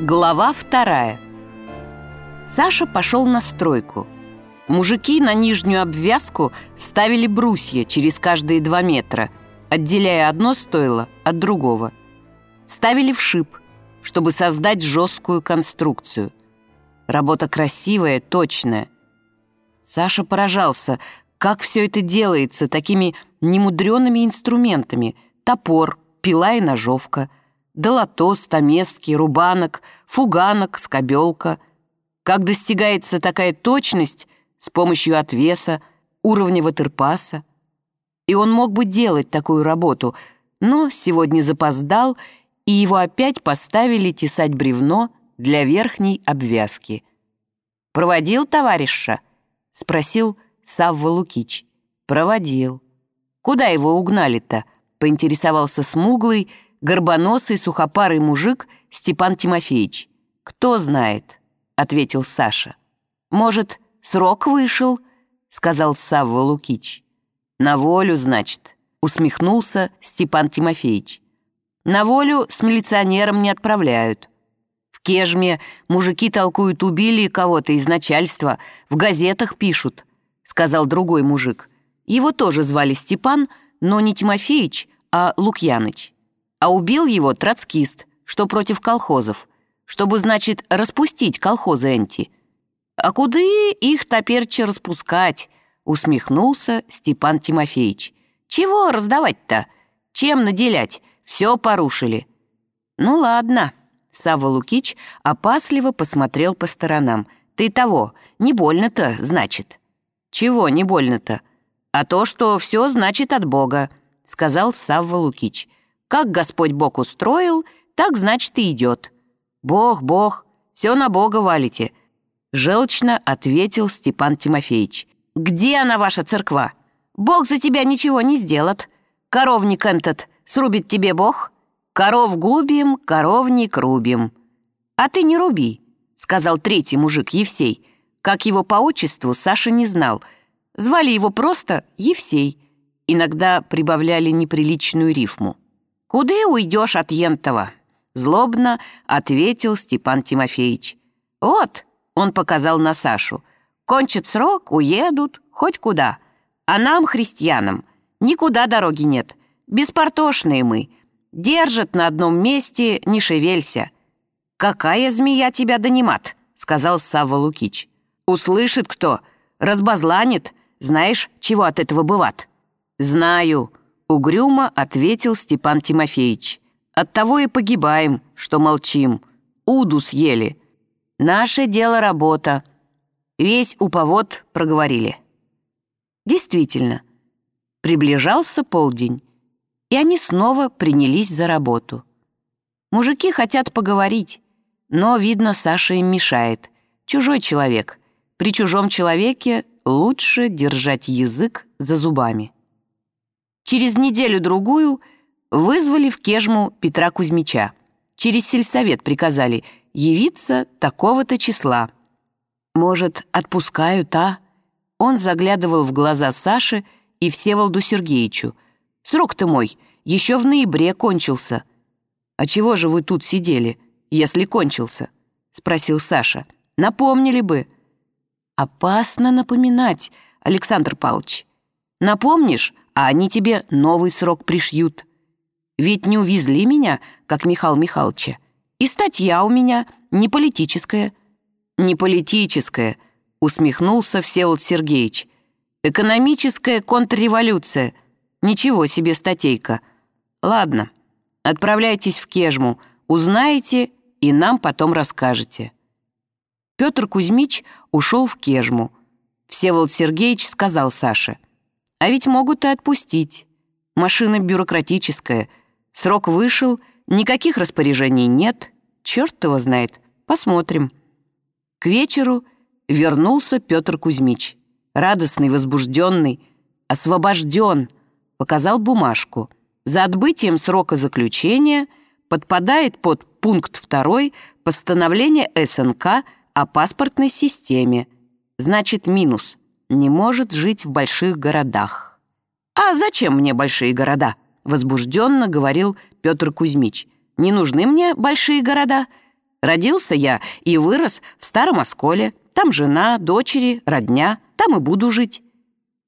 Глава вторая. Саша пошел на стройку. Мужики на нижнюю обвязку ставили брусья через каждые два метра, отделяя одно стойло от другого. Ставили в шип, чтобы создать жесткую конструкцию. Работа красивая, точная. Саша поражался, как все это делается такими немудреными инструментами. Топор, пила и ножовка – долото, стаместки, рубанок, фуганок, скобелка. Как достигается такая точность с помощью отвеса, уровня ватерпаса? И он мог бы делать такую работу, но сегодня запоздал, и его опять поставили тесать бревно для верхней обвязки. «Проводил товарища?» — спросил Савва Лукич. «Проводил». «Куда его угнали-то?» — поинтересовался смуглый, горбоносый сухопарый мужик Степан Тимофеевич. «Кто знает», — ответил Саша. «Может, срок вышел?» — сказал Савва Лукич. «На волю, значит», — усмехнулся Степан Тимофеевич. «На волю с милиционером не отправляют. В Кежме мужики толкуют, убили кого-то из начальства, в газетах пишут», — сказал другой мужик. Его тоже звали Степан, но не Тимофеич, а Лукьяныч. А убил его троцкист, что против колхозов, чтобы, значит, распустить колхозы энти. А куды их топерче распускать? Усмехнулся Степан Тимофеевич. Чего раздавать-то? Чем наделять? Все порушили. Ну ладно. Савва Лукич опасливо посмотрел по сторонам. Ты того, не больно-то, значит. Чего не больно-то? А то, что все значит от Бога, сказал Савва Лукич. Как Господь Бог устроил, так, значит, и идет. Бог, Бог, все на Бога валите. Желчно ответил Степан Тимофеевич. Где она, ваша церква? Бог за тебя ничего не сделает. Коровник этот срубит тебе Бог? Коров губим, коровник рубим. А ты не руби, сказал третий мужик Евсей. Как его по отчеству Саша не знал. Звали его просто Евсей. Иногда прибавляли неприличную рифму. «Куды уйдешь от Ентова?» — злобно ответил Степан Тимофеевич. «Вот», — он показал на Сашу, — «кончит срок, уедут, хоть куда. А нам, христианам, никуда дороги нет. Беспортошные мы. Держат на одном месте, не шевелься». «Какая змея тебя донимат?» — сказал Савва Лукич. «Услышит кто, разбазланит. Знаешь, чего от этого бывает?» «Знаю», Угрюмо ответил Степан Тимофеевич. Оттого и погибаем, что молчим. Уду съели. Наше дело работа. Весь уповод проговорили. Действительно, приближался полдень, и они снова принялись за работу. Мужики хотят поговорить, но, видно, Саша им мешает. Чужой человек. При чужом человеке лучше держать язык за зубами. Через неделю-другую вызвали в Кежму Петра Кузьмича. Через сельсовет приказали явиться такого-то числа. Может, отпускают, а? Он заглядывал в глаза Саше и Всеволоду Сергеевичу. «Срок-то мой еще в ноябре кончился». «А чего же вы тут сидели, если кончился?» — спросил Саша. «Напомнили бы». «Опасно напоминать, Александр Павлович. Напомнишь, а они тебе новый срок пришьют. Ведь не увезли меня, как Михаил Михайловича. И статья у меня не политическая». «Не политическая», — усмехнулся Всеволод Сергеевич. «Экономическая контрреволюция. Ничего себе статейка. Ладно, отправляйтесь в Кежму, узнаете и нам потом расскажете». Петр Кузьмич ушел в Кежму. Всеволод Сергеевич сказал Саше — а ведь могут и отпустить. Машина бюрократическая. Срок вышел, никаких распоряжений нет. Черт его знает. Посмотрим. К вечеру вернулся Петр Кузьмич. Радостный, возбужденный, освобожден. Показал бумажку. За отбытием срока заключения подпадает под пункт 2 постановления СНК о паспортной системе. Значит, минус не может жить в больших городах. «А зачем мне большие города?» — возбужденно говорил Петр Кузьмич. «Не нужны мне большие города. Родился я и вырос в Старом Осколе. Там жена, дочери, родня. Там и буду жить.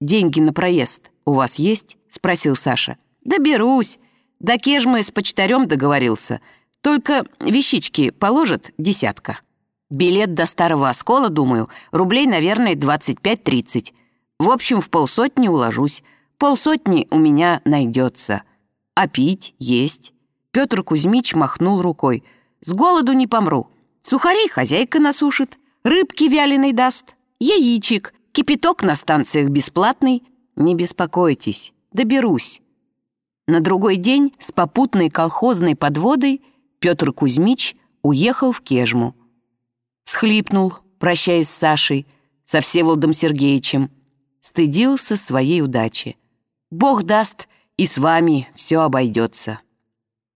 Деньги на проезд у вас есть?» — спросил Саша. «Да берусь. До Кежмы с почтарем договорился. Только вещички положат десятка. Билет до Старого Оскола, думаю, рублей, наверное, 25-30. В общем, в полсотни уложусь. Полсотни у меня найдется. А пить есть». Петр Кузьмич махнул рукой. «С голоду не помру. Сухарей хозяйка насушит, рыбки вяленой даст, яичек, кипяток на станциях бесплатный. Не беспокойтесь, доберусь». На другой день с попутной колхозной подводой Петр Кузьмич уехал в Кежму. Схлипнул, прощаясь с Сашей, со Всеволодом Сергеевичем. Стыдился своей удачи. «Бог даст, и с вами все обойдется».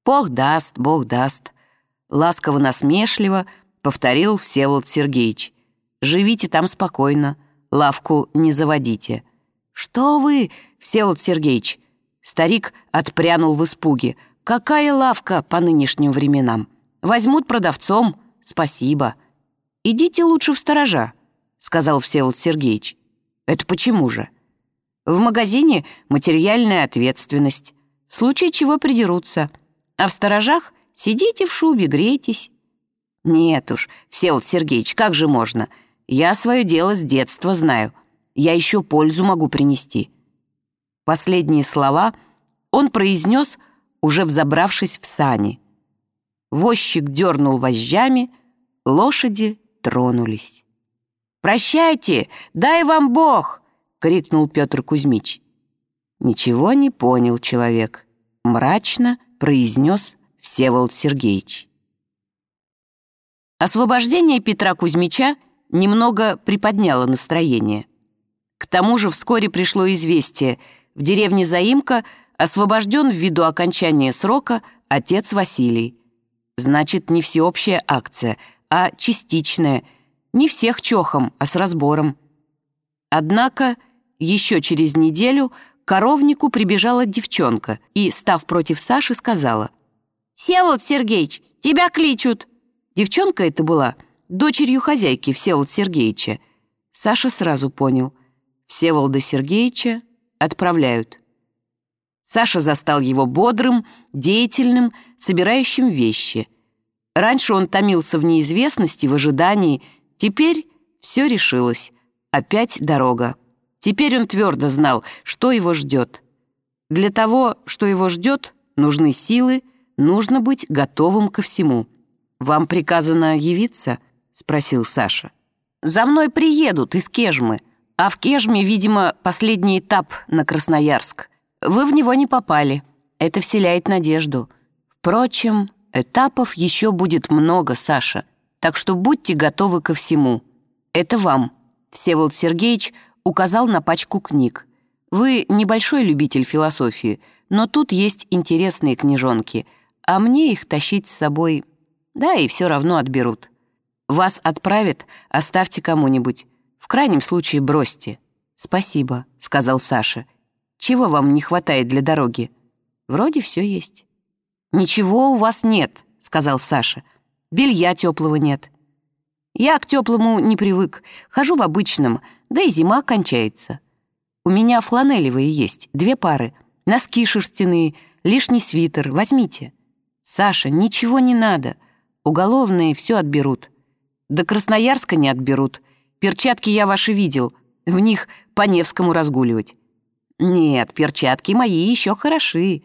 «Бог даст, Бог даст», — ласково-насмешливо повторил Всеволод Сергеевич. «Живите там спокойно, лавку не заводите». «Что вы, Всеволод Сергеевич?» Старик отпрянул в испуге. «Какая лавка по нынешним временам? Возьмут продавцом. Спасибо. Идите лучше в сторожа», — сказал Всеволод Сергеевич. «Это почему же?» «В магазине материальная ответственность. В случае чего придерутся. А в сторожах сидите в шубе, грейтесь». «Нет уж, Всеволод Сергеевич, как же можно? Я свое дело с детства знаю. Я еще пользу могу принести». Последние слова он произнес, уже взобравшись в сани. Возчик дернул вожжами, лошади тронулись. «Прощайте, дай вам Бог!» — крикнул Петр Кузьмич. Ничего не понял человек. Мрачно произнес Всеволод Сергеевич. Освобождение Петра Кузьмича немного приподняло настроение. К тому же вскоре пришло известие. В деревне Заимка освобожден ввиду окончания срока отец Василий. Значит, не всеобщая акция, а частичная. Не всех чохом, а с разбором. Однако еще через неделю к коровнику прибежала девчонка и, став против Саши, сказала «Всеволод Сергеевич, тебя кличут!» Девчонка это была дочерью хозяйки Всеволода Сергеевича. Саша сразу понял. Всеволода Сергеевича отправляют. Саша застал его бодрым, деятельным, собирающим вещи. Раньше он томился в неизвестности, в ожидании. Теперь все решилось. Опять дорога. Теперь он твердо знал, что его ждет. Для того, что его ждет, нужны силы, нужно быть готовым ко всему. «Вам приказано явиться?» — спросил Саша. «За мной приедут из Кежмы, а в Кежме, видимо, последний этап на Красноярск. Вы в него не попали. Это вселяет надежду. Впрочем, этапов еще будет много, Саша, так что будьте готовы ко всему. Это вам». Всеволод Сергеевич указал на пачку книг. «Вы небольшой любитель философии, но тут есть интересные книжонки, а мне их тащить с собой да, и все равно отберут. Вас отправят, оставьте кому-нибудь. В крайнем случае бросьте. Спасибо, сказал Саша. Чего вам не хватает для дороги? Вроде все есть. Ничего у вас нет, сказал Саша. Белья теплого нет. Я к теплому не привык. Хожу в обычном, да и зима кончается. У меня фланелевые есть, две пары. Носки шерстяные, лишний свитер, возьмите. Саша, ничего не надо. Уголовные все отберут. До Красноярска не отберут. Перчатки я ваши видел. В них по Невскому разгуливать. Нет, перчатки мои еще хороши.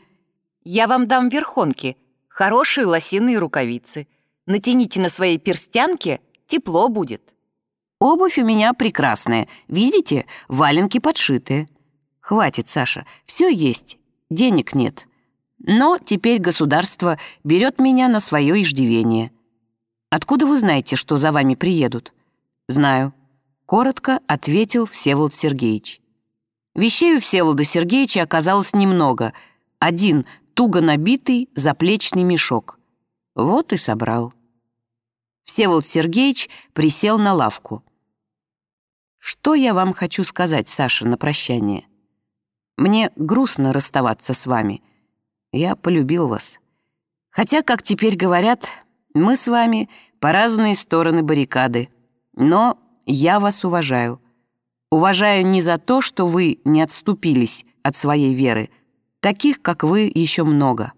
Я вам дам верхонки. Хорошие лосиные рукавицы. Натяните на свои перстянки, тепло будет. Обувь у меня прекрасная. Видите, валенки подшитые. Хватит, Саша, все есть. Денег нет. Но теперь государство берет меня на свое иждивение. Откуда вы знаете, что за вами приедут? Знаю. Коротко ответил Всеволод Сергеевич. Вещей у Всеволода Сергеевича оказалось немного. Один туго набитый заплечный мешок. Вот и собрал. Всеволод Сергеевич присел на лавку. «Что я вам хочу сказать, Саша, на прощание? Мне грустно расставаться с вами». Я полюбил вас. Хотя, как теперь говорят, мы с вами по разные стороны баррикады. Но я вас уважаю. Уважаю не за то, что вы не отступились от своей веры. Таких, как вы, еще много.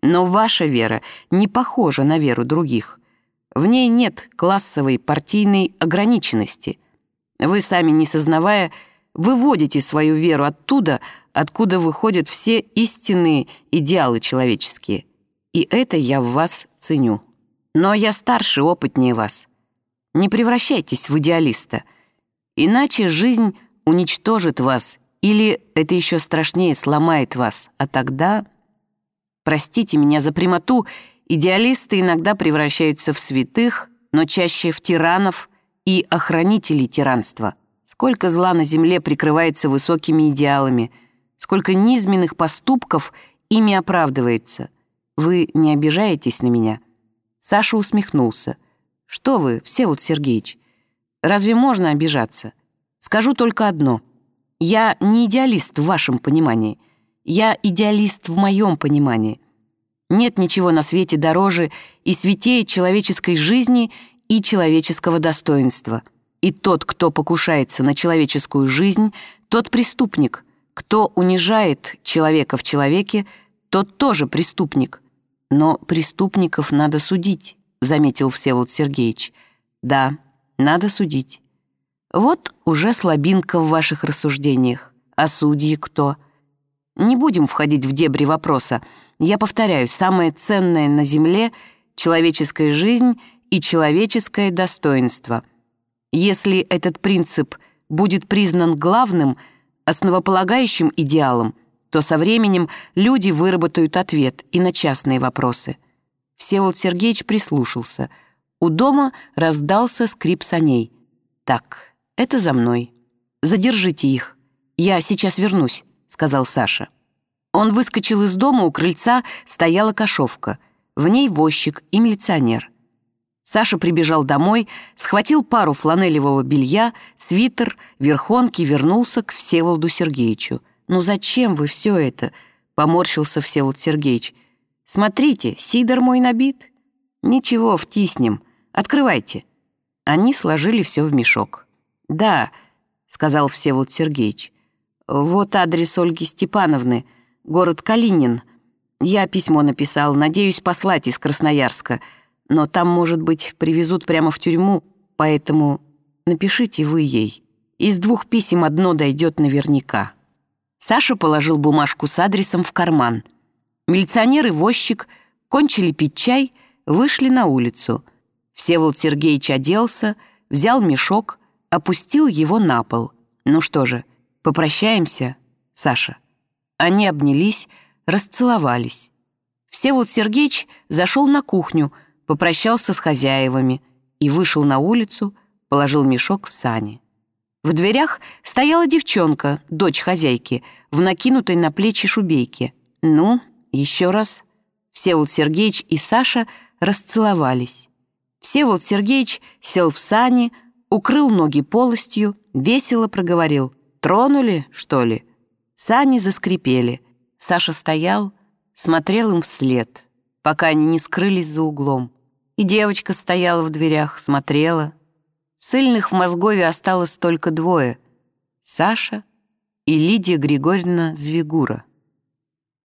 Но ваша вера не похожа на веру других. В ней нет классовой партийной ограниченности. Вы сами, не сознавая, выводите свою веру оттуда, откуда выходят все истинные идеалы человеческие. И это я в вас ценю. Но я старше, опытнее вас. Не превращайтесь в идеалиста. Иначе жизнь уничтожит вас, или, это еще страшнее, сломает вас. А тогда... Простите меня за прямоту, идеалисты иногда превращаются в святых, но чаще в тиранов и охранителей тиранства. Сколько зла на земле прикрывается высокими идеалами, сколько низменных поступков ими оправдывается. Вы не обижаетесь на меня?» Саша усмехнулся. «Что вы, Всеволод Сергеевич, разве можно обижаться? Скажу только одно. Я не идеалист в вашем понимании. Я идеалист в моем понимании. Нет ничего на свете дороже и святее человеческой жизни и человеческого достоинства. И тот, кто покушается на человеческую жизнь, тот преступник. Кто унижает человека в человеке, тот тоже преступник. Но преступников надо судить заметил Всеволод Сергеевич. «Да, надо судить. Вот уже слабинка в ваших рассуждениях. А судьи кто?» Не будем входить в дебри вопроса. Я повторяю, самое ценное на Земле — человеческая жизнь и человеческое достоинство. Если этот принцип будет признан главным, основополагающим идеалом, то со временем люди выработают ответ и на частные вопросы. Всеволод Сергеевич прислушался. У дома раздался скрип саней. «Так, это за мной. Задержите их. Я сейчас вернусь», — сказал Саша. Он выскочил из дома, у крыльца стояла кошовка. В ней возчик и милиционер. Саша прибежал домой, схватил пару фланелевого белья, свитер, верхонки, вернулся к Всеволоду Сергеевичу. «Ну зачем вы все это?» — поморщился Всеволод Сергеевич. «Смотрите, сидор мой набит». «Ничего, втиснем. Открывайте». Они сложили все в мешок. «Да», — сказал Всеволод Сергеевич. «Вот адрес Ольги Степановны, город Калинин. Я письмо написал, надеюсь послать из Красноярска, но там, может быть, привезут прямо в тюрьму, поэтому напишите вы ей. Из двух писем одно дойдет наверняка». Саша положил бумажку с адресом в карман. Милиционер и возчик кончили пить чай, вышли на улицу. Всеволод Сергеевич оделся, взял мешок, опустил его на пол. «Ну что же, попрощаемся, Саша?» Они обнялись, расцеловались. Всеволод Сергеевич зашел на кухню, попрощался с хозяевами и вышел на улицу, положил мешок в сани. В дверях стояла девчонка, дочь хозяйки, в накинутой на плечи шубейке. «Ну, еще раз Всеволод Сергеевич и Саша расцеловались. Всеволод Сергеевич сел в сани, укрыл ноги полостью, весело проговорил. «Тронули, что ли?» Сани заскрипели. Саша стоял, смотрел им вслед, пока они не скрылись за углом. И девочка стояла в дверях, смотрела. Сыльных в Мозгове осталось только двое — Саша и Лидия Григорьевна Звигура.